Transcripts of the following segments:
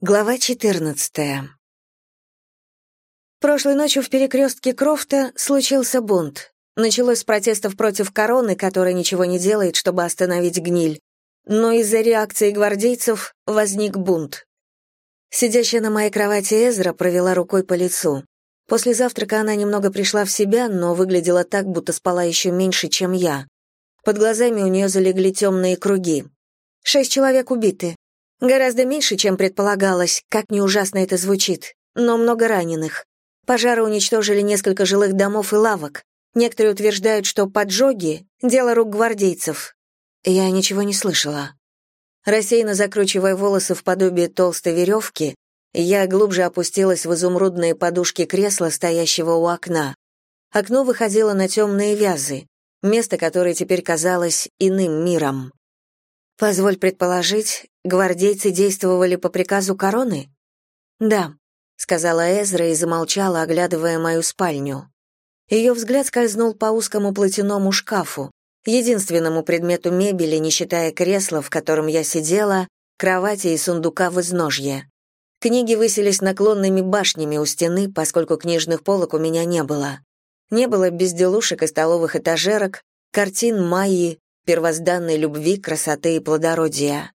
Глава 14. Прошлой ночью в перекрестке Крофта случился бунт. Началось с протестов против короны, которая ничего не делает, чтобы остановить гниль. Но из-за реакции гвардейцев возник бунт. Сидящая на моей кровати Эзра провела рукой по лицу. После завтрака она немного пришла в себя, но выглядела так, будто спала еще меньше, чем я. Под глазами у нее залегли темные круги. Шесть человек убиты, Гораздо меньше, чем предполагалось, как не ужасно это звучит, но много раненых. Пожары уничтожили несколько жилых домов и лавок. Некоторые утверждают, что поджоги — дело рук гвардейцев. Я ничего не слышала. Рассеянно закручивая волосы в подобие толстой веревки, я глубже опустилась в изумрудные подушки кресла, стоящего у окна. Окно выходило на темные вязы, место, которое теперь казалось иным миром. Позволь предположить, гвардейцы действовали по приказу короны? Да, сказала Эзра и замолчала, оглядывая мою спальню. Ее взгляд скользнул по узкому платяному шкафу, единственному предмету мебели, не считая кресла, в котором я сидела, кровати и сундука в изножье. Книги высились наклонными башнями у стены, поскольку книжных полок у меня не было. Не было безделушек и столовых этажерок, картин Майи, первозданной любви, красоты и плодородия.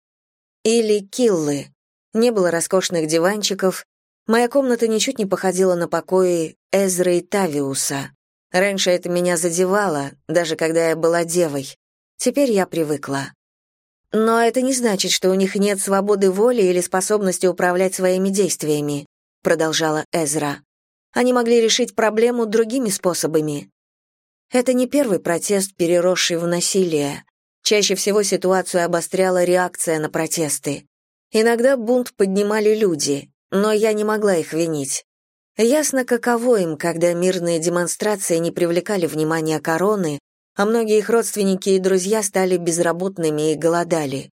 Или киллы. Не было роскошных диванчиков. Моя комната ничуть не походила на покои Эзры и Тавиуса. Раньше это меня задевало, даже когда я была девой. Теперь я привыкла. Но это не значит, что у них нет свободы воли или способности управлять своими действиями, продолжала Эзра. Они могли решить проблему другими способами. Это не первый протест, переросший в насилие. Чаще всего ситуацию обостряла реакция на протесты. Иногда бунт поднимали люди, но я не могла их винить. Ясно, каково им, когда мирные демонстрации не привлекали внимания короны, а многие их родственники и друзья стали безработными и голодали.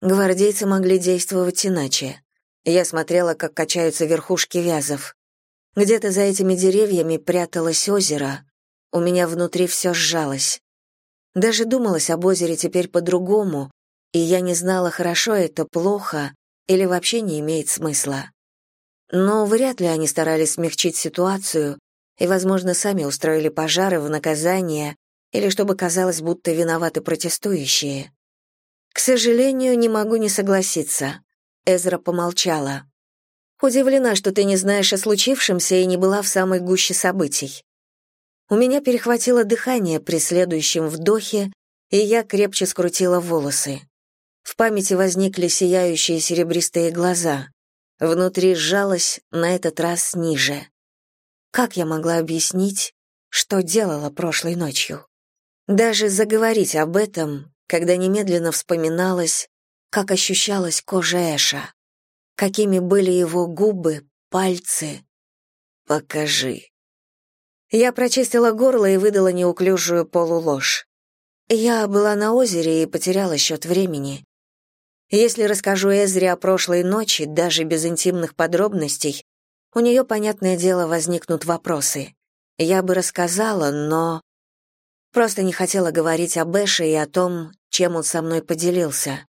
Гвардейцы могли действовать иначе. Я смотрела, как качаются верхушки вязов. Где-то за этими деревьями пряталось озеро, у меня внутри все сжалось. Даже думалось об озере теперь по-другому, и я не знала, хорошо это, плохо или вообще не имеет смысла. Но вряд ли они старались смягчить ситуацию и, возможно, сами устроили пожары в наказание или чтобы казалось, будто виноваты протестующие. К сожалению, не могу не согласиться. Эзра помолчала. Удивлена, что ты не знаешь о случившемся и не была в самой гуще событий. У меня перехватило дыхание при следующем вдохе, и я крепче скрутила волосы. В памяти возникли сияющие серебристые глаза. Внутри сжалось, на этот раз ниже. Как я могла объяснить, что делала прошлой ночью? Даже заговорить об этом, когда немедленно вспоминалось, как ощущалась кожа Эша, какими были его губы, пальцы. «Покажи», я прочистила горло и выдала неуклюжую полуложь. Я была на озере и потеряла счет времени. Если расскажу Эзре о прошлой ночи, даже без интимных подробностей, у нее, понятное дело, возникнут вопросы. Я бы рассказала, но... Просто не хотела говорить об Эше и о том, чем он со мной поделился.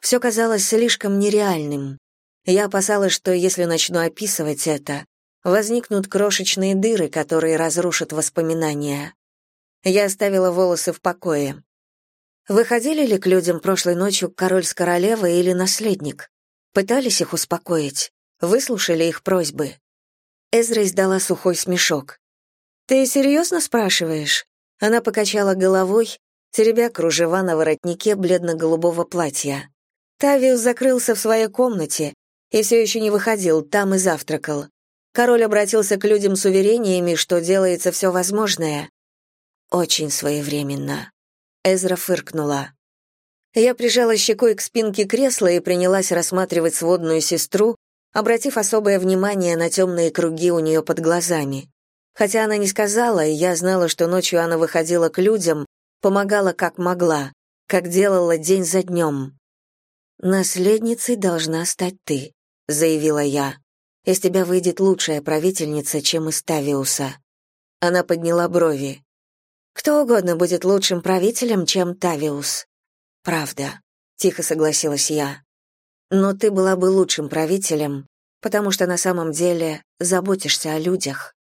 Все казалось слишком нереальным. Я опасалась, что если начну описывать это, возникнут крошечные дыры, которые разрушат воспоминания. Я оставила волосы в покое. Выходили ли к людям прошлой ночью король с королевой или наследник? Пытались их успокоить? Выслушали их просьбы? Эзра издала сухой смешок. «Ты серьезно спрашиваешь?» Она покачала головой, теребя кружева на воротнике бледно-голубого платья. Тавиус закрылся в своей комнате и все еще не выходил, там и завтракал. Король обратился к людям с уверениями, что делается все возможное. Очень своевременно. Эзра фыркнула. Я прижала щекой к спинке кресла и принялась рассматривать сводную сестру, обратив особое внимание на темные круги у нее под глазами. Хотя она не сказала, и я знала, что ночью она выходила к людям, помогала как могла, как делала день за днем. «Наследницей должна стать ты», — заявила я. Из тебя выйдет лучшая правительница, чем из Тавиуса». Она подняла брови. «Кто угодно будет лучшим правителем, чем Тавиус». «Правда», — тихо согласилась я. но ты была бы лучшим правителем, потому что на самом деле заботишься о людях».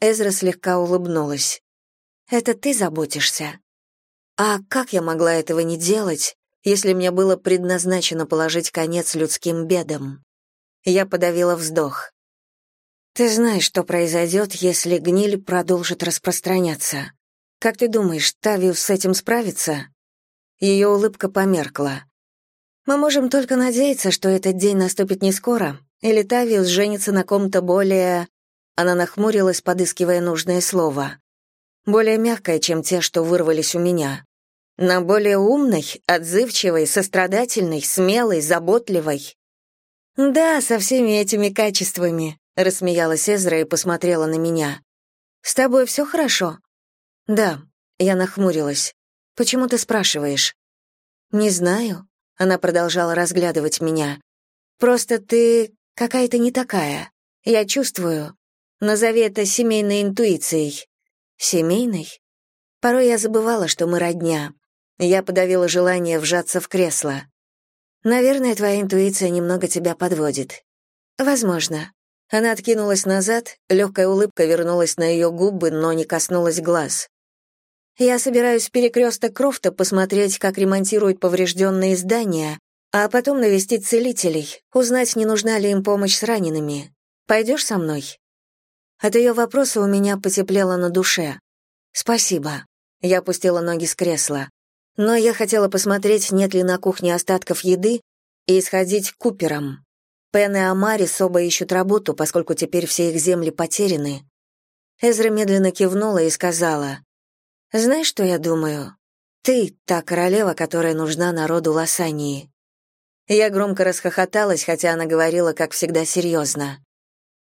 Эзра слегка улыбнулась. «Это ты заботишься?» «А как я могла этого не делать, если мне было предназначено положить конец людским бедам?» Я подавила вздох. «Ты знаешь, что произойдет, если гниль продолжит распространяться. Как ты думаешь, Тавиус с этим справится?» Ее улыбка померкла. «Мы можем только надеяться, что этот день наступит не скоро, или Тавиус женится на ком-то более...» Она нахмурилась, подыскивая нужное слово. «Более мягкое, чем те, что вырвались у меня. На более умной, отзывчивой, сострадательной, смелой, заботливой». «Да, со всеми этими качествами», — рассмеялась Эзра и посмотрела на меня. «С тобой все хорошо?» «Да», — я нахмурилась. «Почему ты спрашиваешь?» «Не знаю», — она продолжала разглядывать меня. «Просто ты какая-то не такая. Я чувствую. Назови это семейной интуицией». «Семейной?» Порой я забывала, что мы родня. Я подавила желание вжаться в кресло. «Наверное, твоя интуиция немного тебя подводит». «Возможно». Она откинулась назад, легкая улыбка вернулась на ее губы, но не коснулась глаз. Я собираюсь в перекресток Крофта посмотреть, как ремонтируют поврежденные здания, а потом навестить целителей, узнать, не нужна ли им помощь с ранеными. Пойдешь со мной?» От ее вопроса у меня потеплело на душе. «Спасибо». Я опустила ноги с кресла. Но я хотела посмотреть, нет ли на кухне остатков еды, и сходить к Куперам. Пен и Амарис оба ищут работу, поскольку теперь все их земли потеряны. Эзра медленно кивнула и сказала, знаешь, что я думаю? Ты — та королева, которая нужна народу Лосании. Я громко расхохоталась, хотя она говорила, как всегда, серьезно.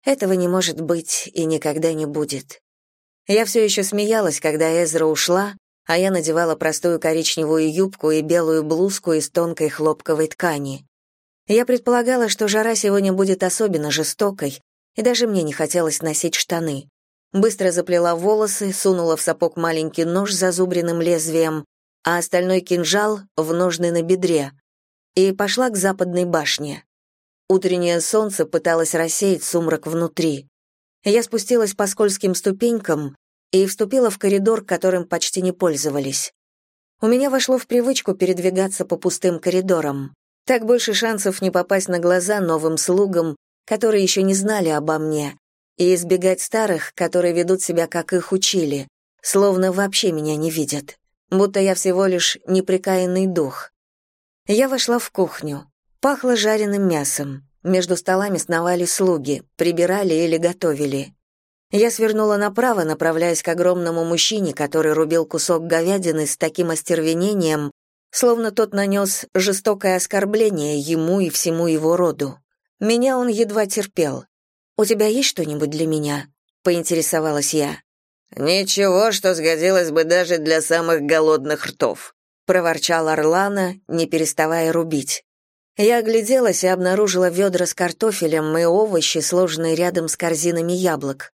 Этого не может быть и никогда не будет. Я все еще смеялась, когда Эзра ушла, а я надевала простую коричневую юбку и белую блузку из тонкой хлопковой ткани. Я предполагала, что жара сегодня будет особенно жестокой, и даже мне не хотелось носить штаны быстро заплела волосы, сунула в сапог маленький нож с зазубренным лезвием, а остальной кинжал в ножны на бедре, и пошла к западной башне. Утреннее солнце пыталось рассеять сумрак внутри. Я спустилась по скользким ступенькам и вступила в коридор, которым почти не пользовались. У меня вошло в привычку передвигаться по пустым коридорам. Так больше шансов не попасть на глаза новым слугам, которые еще не знали обо мне, и избегать старых, которые ведут себя, как их учили, словно вообще меня не видят, будто я всего лишь неприкаянный дух. Я вошла в кухню. Пахло жареным мясом. Между столами сновали слуги, прибирали или готовили. Я свернула направо, направляясь к огромному мужчине, который рубил кусок говядины с таким остервенением, словно тот нанес жестокое оскорбление ему и всему его роду. Меня он едва терпел. «У тебя есть что-нибудь для меня?» — поинтересовалась я. «Ничего, что сгодилось бы даже для самых голодных ртов», — проворчал Орлана, не переставая рубить. Я огляделась и обнаружила ведра с картофелем и овощи, сложенные рядом с корзинами яблок.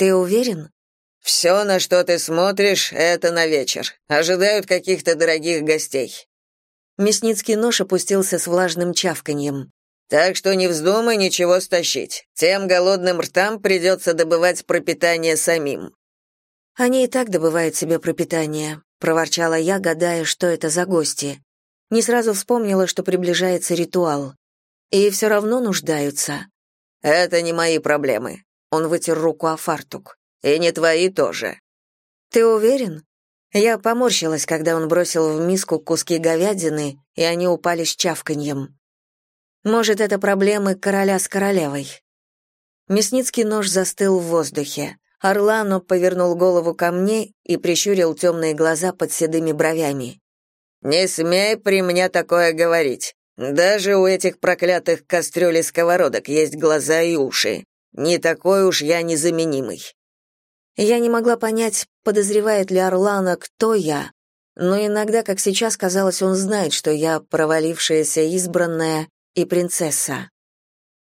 «Ты уверен?» «Все, на что ты смотришь, это на вечер. Ожидают каких-то дорогих гостей». Мясницкий нож опустился с влажным чавканьем. Так что не вздумай ничего стащить. Тем голодным ртам придется добывать пропитание самим». «Они и так добывают себе пропитание», — проворчала я, гадая, что это за гости. Не сразу вспомнила, что приближается ритуал. И все равно нуждаются. «Это не мои проблемы», — он вытер руку о фартук. «И не твои тоже». «Ты уверен?» Я поморщилась, когда он бросил в миску куски говядины, и они упали с чавканьем. Может, это проблемы короля с королевой. Мясницкий нож застыл в воздухе. Орлано повернул голову ко мне и прищурил темные глаза под седыми бровями. «Не смей при мне такое говорить. Даже у этих проклятых кастрюль и сковородок есть глаза и уши. Не такой уж я незаменимый». Я не могла понять, подозревает ли Орлана, кто я, но иногда, как сейчас, казалось, он знает, что я провалившаяся избранная и принцесса.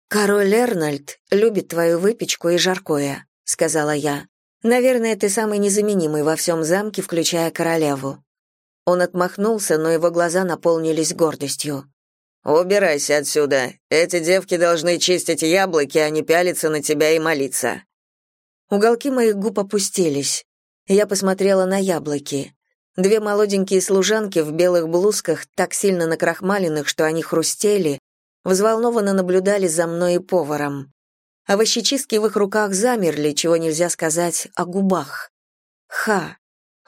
«Король Эрнольд любит твою выпечку и жаркое», — сказала я. «Наверное, ты самый незаменимый во всем замке, включая королеву». Он отмахнулся, но его глаза наполнились гордостью. «Убирайся отсюда. Эти девки должны чистить яблоки, а не пялиться на тебя и молиться». Уголки моих губ опустились. Я посмотрела на яблоки. Две молоденькие служанки в белых блузках, так сильно накрахмаленных, что они хрустели, взволнованно наблюдали за мной и поваром. Овощечистки в их руках замерли, чего нельзя сказать о губах. Ха!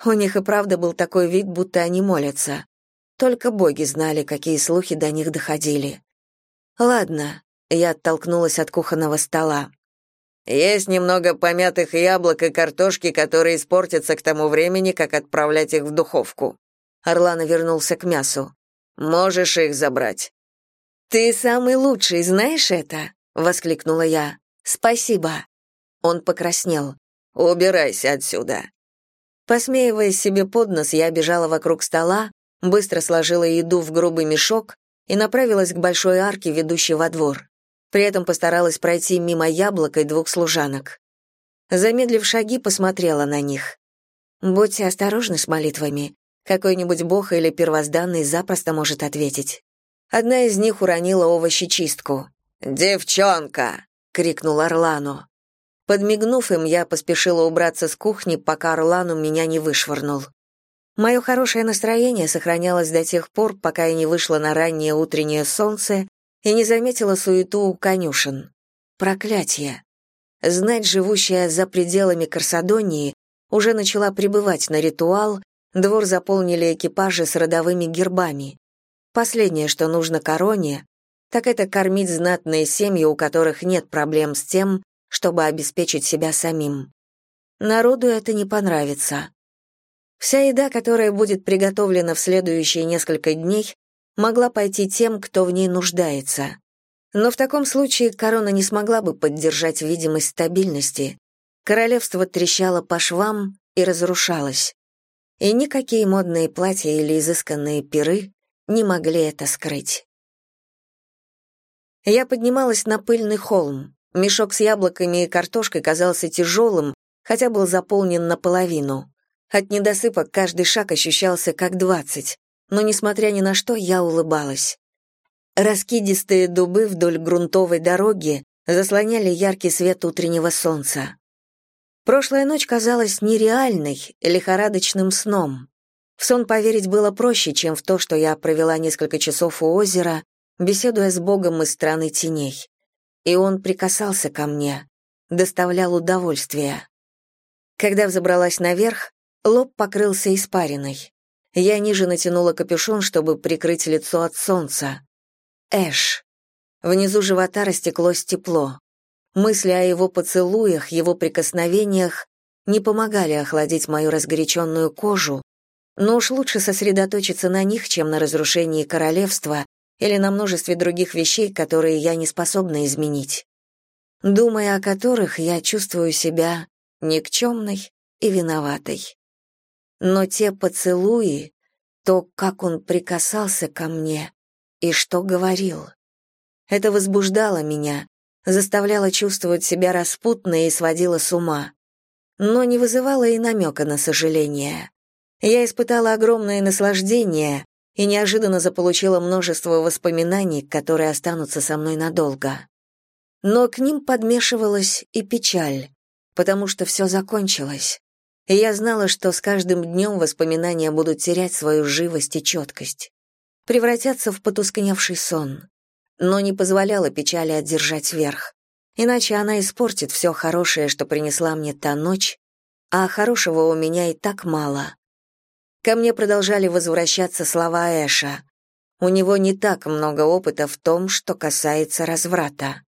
У них и правда был такой вид, будто они молятся. Только боги знали, какие слухи до них доходили. Ладно, я оттолкнулась от кухонного стола. Есть немного помятых яблок и картошки, которые испортятся к тому времени, как отправлять их в духовку. Орлана вернулся к мясу. Можешь их забрать. Ты самый лучший, знаешь это? воскликнула я. Спасибо. Он покраснел. Убирайся отсюда. Посмеиваясь себе под нос, я бежала вокруг стола, быстро сложила еду в грубый мешок и направилась к большой арке, ведущей во двор. При этом постаралась пройти мимо яблок и двух служанок. Замедлив шаги, посмотрела на них. «Будьте осторожны с молитвами. Какой-нибудь бог или первозданный запросто может ответить». Одна из них уронила овощечистку. «Девчонка!» — крикнул Орлану. Подмигнув им, я поспешила убраться с кухни, пока Орлану меня не вышвырнул. Мое хорошее настроение сохранялось до тех пор, пока я не вышла на раннее утреннее солнце и не заметила суету у конюшен. Проклятие. Знать, живущая за пределами Корсадонии, уже начала прибывать на ритуал, двор заполнили экипажи с родовыми гербами. Последнее, что нужно короне, так это кормить знатные семьи, у которых нет проблем с тем, чтобы обеспечить себя самим. Народу это не понравится. Вся еда, которая будет приготовлена в следующие несколько дней, могла пойти тем, кто в ней нуждается. Но в таком случае корона не смогла бы поддержать видимость стабильности. Королевство трещало по швам и разрушалось. И никакие модные платья или изысканные пиры не могли это скрыть. Я поднималась на пыльный холм. Мешок с яблоками и картошкой казался тяжелым, хотя был заполнен наполовину. От недосыпа каждый шаг ощущался как двадцать но, несмотря ни на что, я улыбалась. Раскидистые дубы вдоль грунтовой дороги заслоняли яркий свет утреннего солнца. Прошлая ночь казалась нереальной, лихорадочным сном. В сон поверить было проще, чем в то, что я провела несколько часов у озера, беседуя с Богом из страны теней. И он прикасался ко мне, доставлял удовольствие. Когда взобралась наверх, лоб покрылся испариной. Я ниже натянула капюшон, чтобы прикрыть лицо от солнца. Эш. Внизу живота растеклось тепло. Мысли о его поцелуях, его прикосновениях не помогали охладить мою разгоряченную кожу, но уж лучше сосредоточиться на них, чем на разрушении королевства или на множестве других вещей, которые я не способна изменить. Думая о которых, я чувствую себя никчемной и виноватой. Но те поцелуи, то, как он прикасался ко мне и что говорил, это возбуждало меня, заставляло чувствовать себя распутно и сводило с ума, но не вызывало и намека на сожаление. Я испытала огромное наслаждение и неожиданно заполучила множество воспоминаний, которые останутся со мной надолго. Но к ним подмешивалась и печаль, потому что все закончилось и я знала, что с каждым днем воспоминания будут терять свою живость и четкость, превратятся в потускневший сон, но не позволяла печали одержать верх, иначе она испортит все хорошее, что принесла мне та ночь, а хорошего у меня и так мало. Ко мне продолжали возвращаться слова Эша. У него не так много опыта в том, что касается разврата.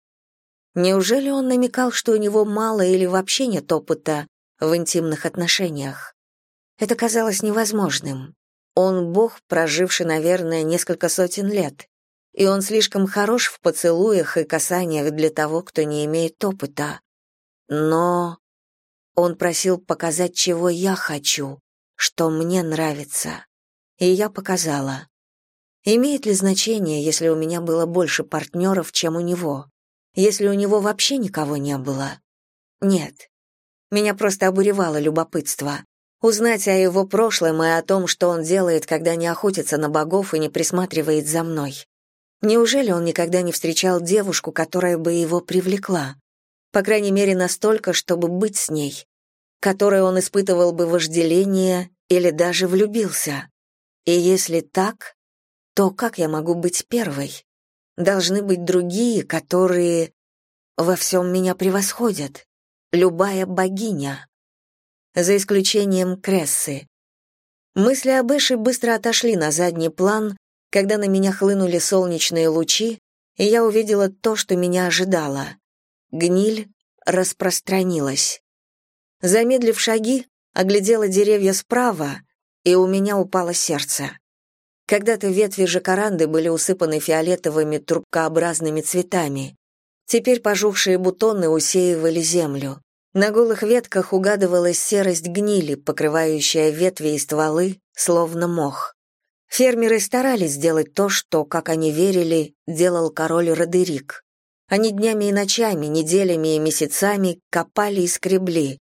Неужели он намекал, что у него мало или вообще нет опыта, в интимных отношениях. Это казалось невозможным. Он бог, проживший, наверное, несколько сотен лет, и он слишком хорош в поцелуях и касаниях для того, кто не имеет опыта. Но он просил показать, чего я хочу, что мне нравится. И я показала. Имеет ли значение, если у меня было больше партнеров, чем у него? Если у него вообще никого не было? Нет. Меня просто обуревало любопытство. Узнать о его прошлом и о том, что он делает, когда не охотится на богов и не присматривает за мной. Неужели он никогда не встречал девушку, которая бы его привлекла? По крайней мере, настолько, чтобы быть с ней, которой он испытывал бы вожделение или даже влюбился. И если так, то как я могу быть первой? Должны быть другие, которые во всем меня превосходят. Любая богиня. За исключением Крессы. Мысли об Эше быстро отошли на задний план, когда на меня хлынули солнечные лучи, и я увидела то, что меня ожидало. Гниль распространилась. Замедлив шаги, оглядела деревья справа, и у меня упало сердце. Когда-то ветви жакаранды были усыпаны фиолетовыми трубкообразными цветами. Теперь пожухшие бутоны усеивали землю. На голых ветках угадывалась серость гнили, покрывающая ветви и стволы, словно мох. Фермеры старались сделать то, что, как они верили, делал король Родерик. Они днями и ночами, неделями и месяцами копали и скребли,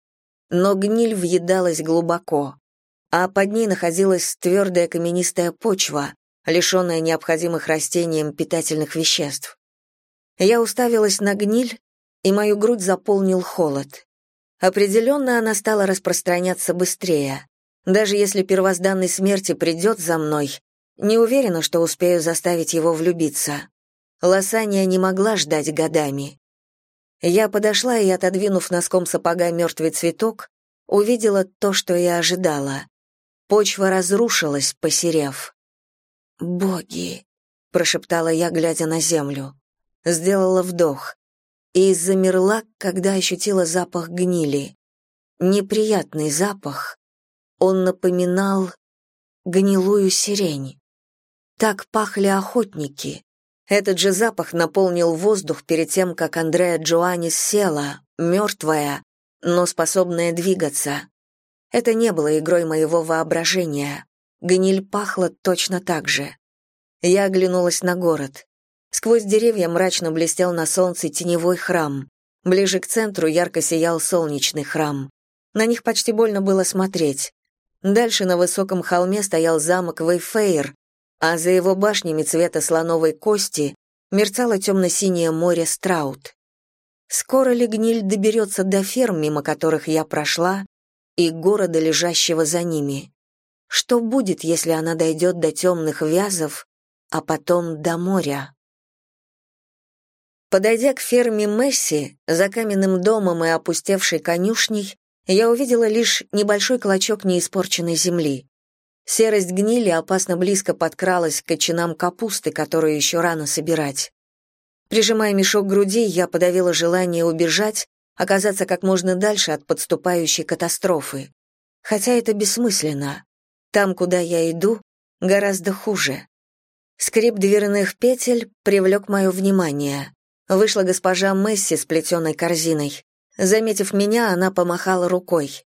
но гниль въедалась глубоко, а под ней находилась твердая каменистая почва, лишенная необходимых растениям питательных веществ. Я уставилась на гниль, и мою грудь заполнил холод. Определенно она стала распространяться быстрее. Даже если первозданный смерти придет за мной, не уверена, что успею заставить его влюбиться. Лосания не могла ждать годами. Я подошла и, отодвинув носком сапога мертвый цветок, увидела то, что я ожидала. Почва разрушилась, посерев. «Боги!» — прошептала я, глядя на землю. Сделала вдох и замерла, когда ощутила запах гнили. Неприятный запах, он напоминал гнилую сирень. Так пахли охотники. Этот же запах наполнил воздух перед тем, как Андреа Джоаннис села, мертвая, но способная двигаться. Это не было игрой моего воображения. Гниль пахла точно так же. Я оглянулась на город. Сквозь деревья мрачно блестел на солнце теневой храм. Ближе к центру ярко сиял солнечный храм. На них почти больно было смотреть. Дальше на высоком холме стоял замок Вейфейр, а за его башнями цвета слоновой кости мерцало темно-синее море Страут. Скоро ли гниль доберется до ферм, мимо которых я прошла, и города, лежащего за ними? Что будет, если она дойдет до темных вязов, а потом до моря? Подойдя к ферме Месси, за каменным домом и опустевшей конюшней, я увидела лишь небольшой клочок неиспорченной земли. Серость гнили опасно близко подкралась к кочанам капусты, которую еще рано собирать. Прижимая мешок к груди, я подавила желание убежать, оказаться как можно дальше от подступающей катастрофы. Хотя это бессмысленно. Там, куда я иду, гораздо хуже. Скрип дверных петель привлек мое внимание. Вышла госпожа Месси с плетеной корзиной. Заметив меня, она помахала рукой.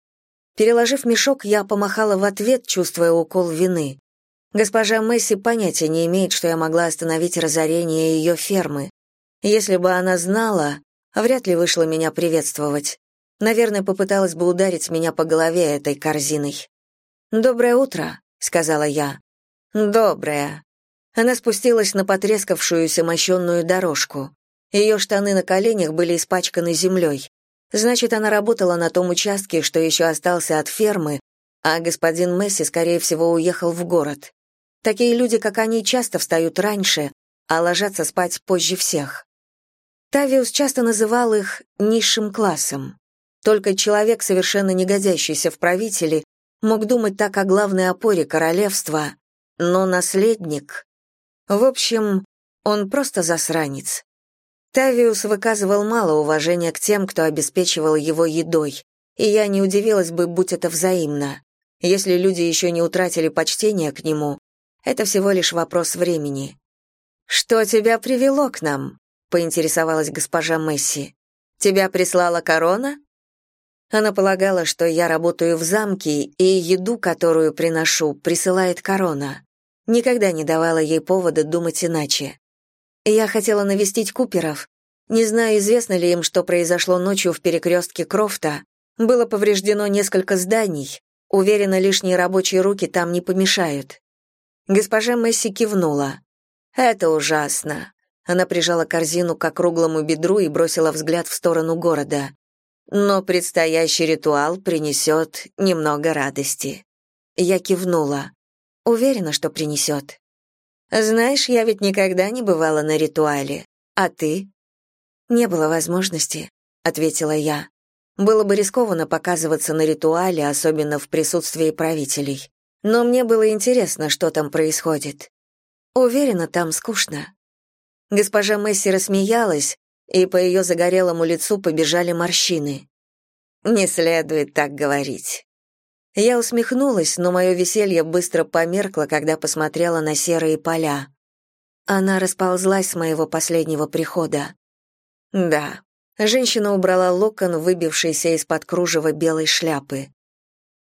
Переложив мешок, я помахала в ответ, чувствуя укол вины. Госпожа Месси понятия не имеет, что я могла остановить разорение ее фермы. Если бы она знала, вряд ли вышла меня приветствовать. Наверное, попыталась бы ударить меня по голове этой корзиной. «Доброе утро», — сказала я. «Доброе». Она спустилась на потрескавшуюся мощенную дорожку. Ее штаны на коленях были испачканы землей. Значит, она работала на том участке, что еще остался от фермы, а господин Месси, скорее всего, уехал в город. Такие люди, как они, часто встают раньше, а ложатся спать позже всех. Тавиус часто называл их низшим классом. Только человек, совершенно не годящийся в правители, мог думать так о главной опоре королевства, но наследник... В общем, он просто засранец. Тавиус выказывал мало уважения к тем, кто обеспечивал его едой, и я не удивилась бы, будь это взаимно. Если люди еще не утратили почтения к нему, это всего лишь вопрос времени. «Что тебя привело к нам?» — поинтересовалась госпожа Месси. «Тебя прислала корона?» Она полагала, что я работаю в замке, и еду, которую приношу, присылает корона. Никогда не давала ей повода думать иначе. Я хотела навестить Куперов. Не знаю, известно ли им, что произошло ночью в перекрестке Крофта. Было повреждено несколько зданий. Уверена, лишние рабочие руки там не помешают. Госпожа Месси кивнула. Это ужасно. Она прижала корзину к округлому бедру и бросила взгляд в сторону города. Но предстоящий ритуал принесет немного радости. Я кивнула. Уверена, что принесет. Знаешь, я ведь никогда не бывала на ритуале. А ты? Не было возможности, ответила я. Было бы рискованно показываться на ритуале, особенно в присутствии правителей. Но мне было интересно, что там происходит. Уверена, там скучно. Госпожа Месси рассмеялась, и по ее загорелому лицу побежали морщины. Не следует так говорить. Я усмехнулась, но мое веселье быстро померкло, когда посмотрела на серые поля. Она расползлась с моего последнего прихода. Да, женщина убрала локон, выбившийся из-под кружева белой шляпы.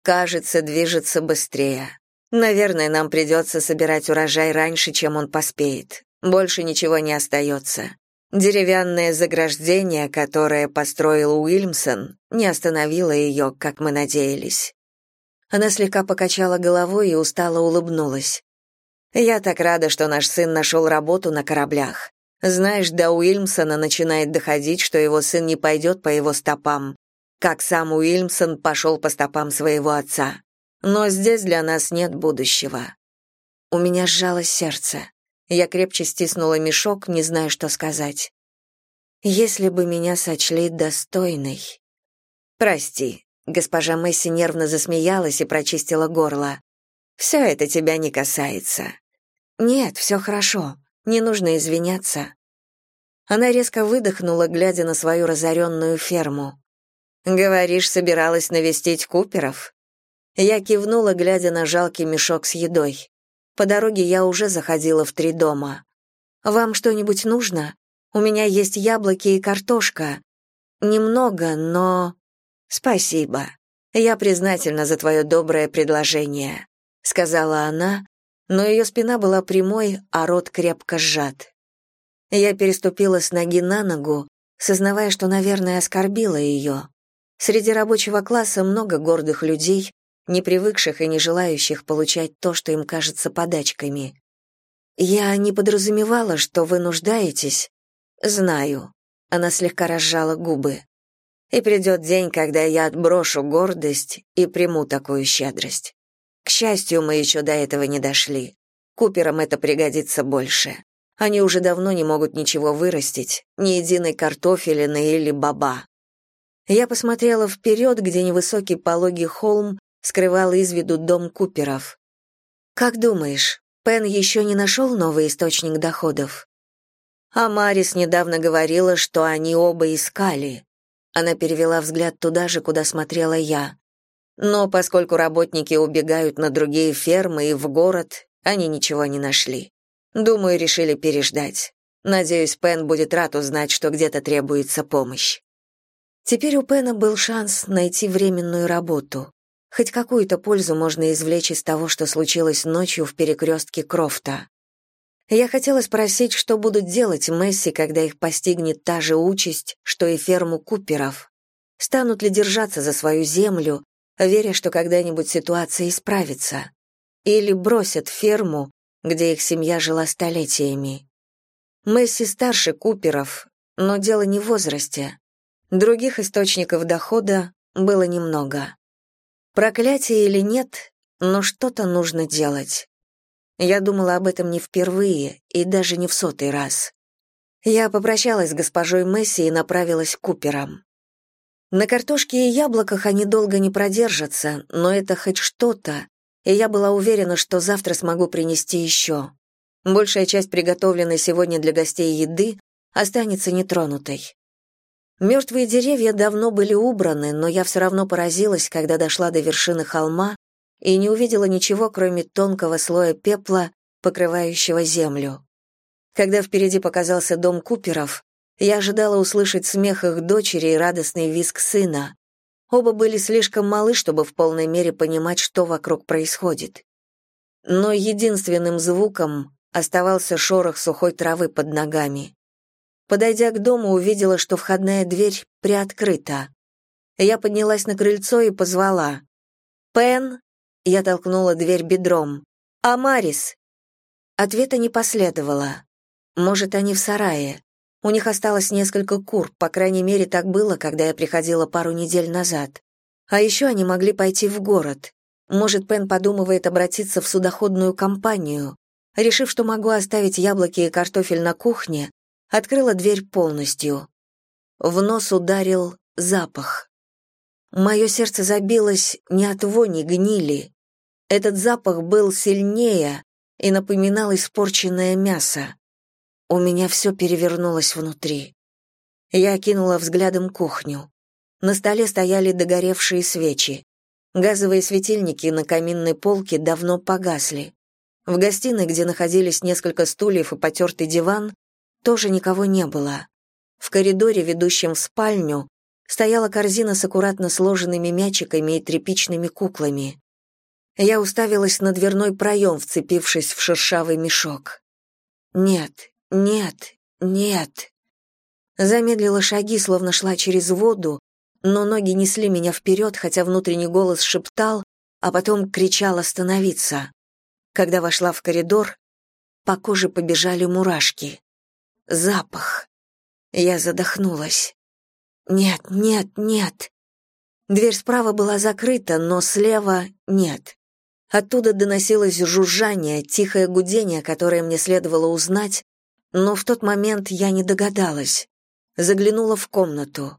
Кажется, движется быстрее. Наверное, нам придется собирать урожай раньше, чем он поспеет. Больше ничего не остается. Деревянное заграждение, которое построил Уильмсон, не остановило ее, как мы надеялись. Она слегка покачала головой и устало улыбнулась. «Я так рада, что наш сын нашел работу на кораблях. Знаешь, до Уильмсона начинает доходить, что его сын не пойдет по его стопам, как сам Уильмсон пошел по стопам своего отца. Но здесь для нас нет будущего». У меня сжалось сердце. Я крепче стиснула мешок, не зная, что сказать. «Если бы меня сочли достойной...» «Прости», Госпожа Месси нервно засмеялась и прочистила горло. «Все это тебя не касается». «Нет, все хорошо. Не нужно извиняться». Она резко выдохнула, глядя на свою разоренную ферму. «Говоришь, собиралась навестить Куперов?» Я кивнула, глядя на жалкий мешок с едой. По дороге я уже заходила в три дома. «Вам что-нибудь нужно? У меня есть яблоки и картошка. Немного, но...» «Спасибо. Я признательна за твое доброе предложение», — сказала она, но ее спина была прямой, а рот крепко сжат. Я переступила с ноги на ногу, сознавая, что, наверное, оскорбила ее. Среди рабочего класса много гордых людей, не привыкших и не желающих получать то, что им кажется подачками. «Я не подразумевала, что вы нуждаетесь». «Знаю». Она слегка разжала губы. И придет день, когда я отброшу гордость и приму такую щедрость. К счастью, мы еще до этого не дошли. Куперам это пригодится больше. Они уже давно не могут ничего вырастить, ни единой картофелины или баба. Я посмотрела вперед, где невысокий пологий холм скрывал из виду дом Куперов. «Как думаешь, Пен еще не нашел новый источник доходов?» А Марис недавно говорила, что они оба искали. Она перевела взгляд туда же, куда смотрела я. Но поскольку работники убегают на другие фермы и в город, они ничего не нашли. Думаю, решили переждать. Надеюсь, Пен будет рад узнать, что где-то требуется помощь. Теперь у Пена был шанс найти временную работу. Хоть какую-то пользу можно извлечь из того, что случилось ночью в перекрестке Крофта. Я хотела спросить, что будут делать Месси, когда их постигнет та же участь, что и ферму Куперов. Станут ли держаться за свою землю, веря, что когда-нибудь ситуация исправится? Или бросят ферму, где их семья жила столетиями? Месси старше Куперов, но дело не в возрасте. Других источников дохода было немного. Проклятие или нет, но что-то нужно делать. Я думала об этом не впервые и даже не в сотый раз. Я попрощалась с госпожой Месси и направилась к Куперам. На картошке и яблоках они долго не продержатся, но это хоть что-то, и я была уверена, что завтра смогу принести еще. Большая часть приготовленной сегодня для гостей еды останется нетронутой. Мертвые деревья давно были убраны, но я все равно поразилась, когда дошла до вершины холма и не увидела ничего, кроме тонкого слоя пепла, покрывающего землю. Когда впереди показался дом Куперов, я ожидала услышать смех их дочери и радостный визг сына. Оба были слишком малы, чтобы в полной мере понимать, что вокруг происходит. Но единственным звуком оставался шорох сухой травы под ногами. Подойдя к дому, увидела, что входная дверь приоткрыта. Я поднялась на крыльцо и позвала. «Пен, я толкнула дверь бедром. «Амарис!» Ответа не последовало. Может, они в сарае. У них осталось несколько кур, по крайней мере, так было, когда я приходила пару недель назад. А еще они могли пойти в город. Может, Пен подумывает обратиться в судоходную компанию. Решив, что могу оставить яблоки и картофель на кухне, открыла дверь полностью. В нос ударил запах. Мое сердце забилось не от вони гнили. Этот запах был сильнее и напоминал испорченное мясо. У меня все перевернулось внутри. Я окинула взглядом кухню. На столе стояли догоревшие свечи. Газовые светильники на каминной полке давно погасли. В гостиной, где находились несколько стульев и потертый диван, тоже никого не было. В коридоре, ведущем в спальню, стояла корзина с аккуратно сложенными мячиками и тряпичными куклами. Я уставилась на дверной проем, вцепившись в шершавый мешок. Нет, нет, нет. Замедлила шаги, словно шла через воду, но ноги несли меня вперед, хотя внутренний голос шептал, а потом кричал остановиться. Когда вошла в коридор, по коже побежали мурашки. Запах. Я задохнулась. Нет, нет, нет. Дверь справа была закрыта, но слева нет. Оттуда доносилось жужжание, тихое гудение, которое мне следовало узнать, но в тот момент я не догадалась. Заглянула в комнату.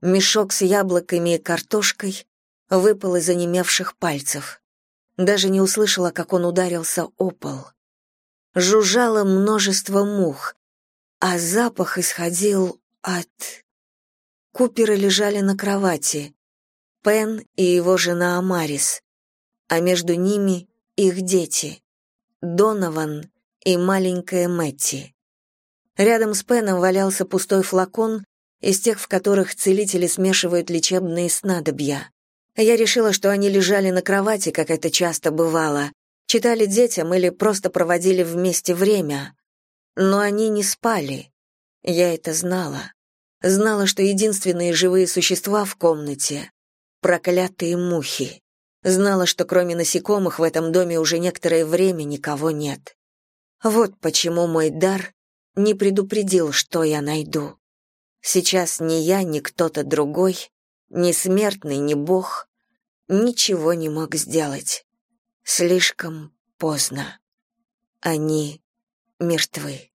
Мешок с яблоками и картошкой выпал из онемевших пальцев. Даже не услышала, как он ударился о пол. Жужжало множество мух, а запах исходил от... Куперы лежали на кровати. Пен и его жена Амарис, а между ними их дети. Донован и маленькая Мэтти. Рядом с Пеном валялся пустой флакон из тех, в которых целители смешивают лечебные снадобья. Я решила, что они лежали на кровати, как это часто бывало, читали детям или просто проводили вместе время. Но они не спали. Я это знала. Знала, что единственные живые существа в комнате — проклятые мухи. Знала, что кроме насекомых в этом доме уже некоторое время никого нет. Вот почему мой дар не предупредил, что я найду. Сейчас ни я, ни кто-то другой, ни смертный, ни бог, ничего не мог сделать. Слишком поздно. Они мертвы.